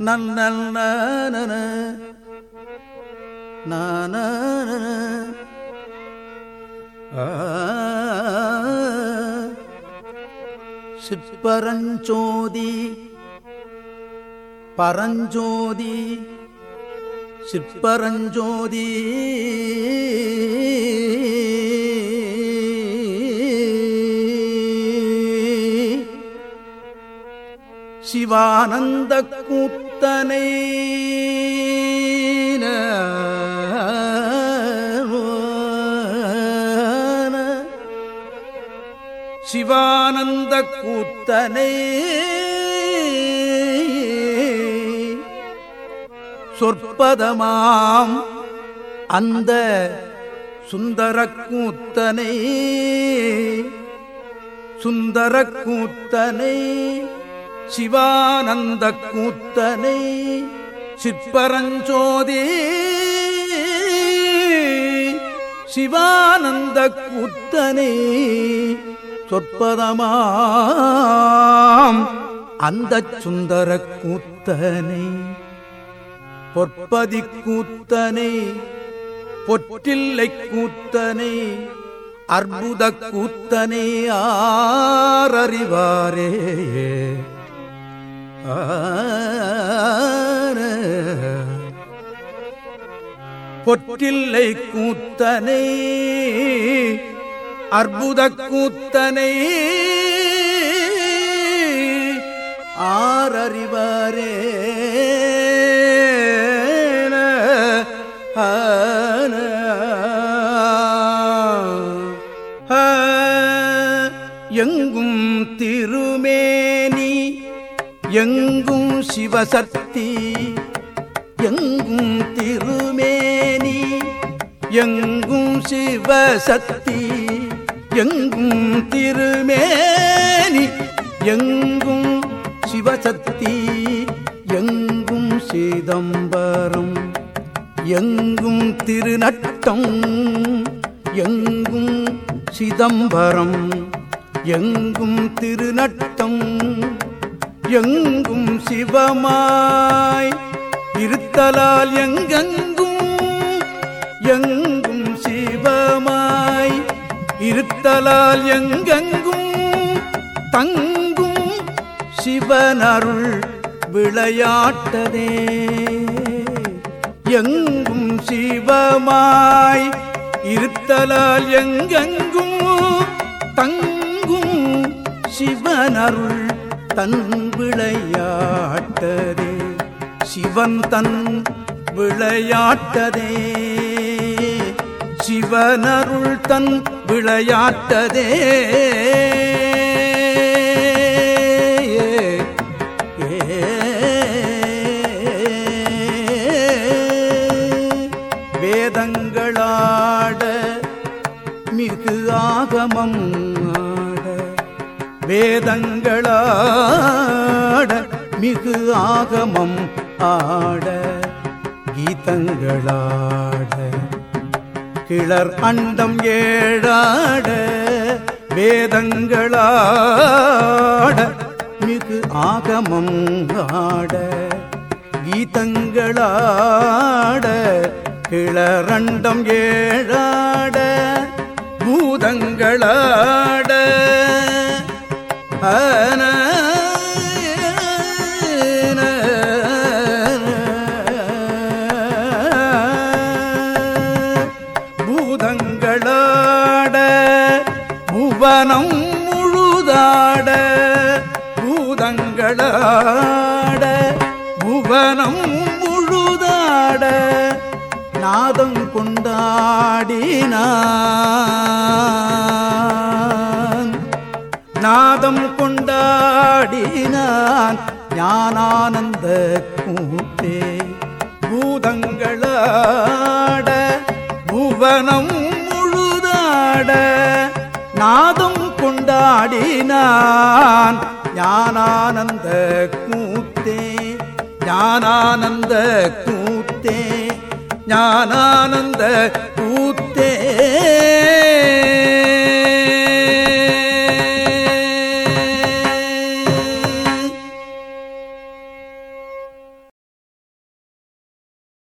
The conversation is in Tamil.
நல் நல் நானன நானன சிற்பரஞ்சோதி பரஞ்சோதி சிற்பரஞ்சோதி சிவானந்த கூத்து தனை சிவானந்த கூத்தனை சொற்பதமாம் அந்த சுந்தர கூத்தனை சுந்தர கூத்தனை சிவானந்த கூத்தனை சிற்பரஞ்சோதி. சிவானந்த கூத்தனை சொற்பதமாம் அந்த சுந்தர கூத்தனை பொற்பதி கூத்தனை பொற்றில்லை கூத்தனை அற்புத கூத்தனை ஆரறிவாரே பொற்றில்லை கூத்தனை அற்புத கூத்தனை ஆரறிவாரே எங்கும் தீ எங்கும் சிவசக்தி எங்கும் திருமேனி எங்கும் சிவசக்தி எங்கும் திருமேனி எங்கும் சிவசக்தி எங்கும் சிதம்பரம் எங்கும் திருநட்டம் எங்கும் சிதம்பரம் எங்கும் திருநட்டம். எங்கும் சிவமாய். இருத்தலால் எங்கெங்கும் எங்கும் சிவமாய். இருத்தலால் எங்கெங்கும் தங்கும் சிவனருள் விளையாட்டதே. எங்கும் சிவமாய் இருத்தலால் எங்கெங்கும் தங்கும் சிவனருள் தன் விளையாட்டதே. சிவன் தன் விளையாட்டதே. சிவனருள் தன் விளையாட்டதே. வேதங்களாட மிகு ஆகமம் ஆட. வேதங்களா மிகு ஆகமம் ஆட கீதங்களாட. கிளர் அண்டம் ஏழாட வேதங்களாட. மிகு ஆகமம் ஆட கீதங்களாட. கிளரண்டம் ஏழாட பூதங்களாட. ஆன பூதங்களாட புவனம் முழுதாட பூதங்களாட புவனம் முழுதாட நாதம் கொண்டாடினான். நாதம் கொண்டாடினான் ஞானானந்த கூத்தே பூதங்களாட புவனம் முழுதாட நாதம் கொண்டாடினான். ஞானானந்த கூத்தே ஞானானந்த கூத்தே ஞானானந்த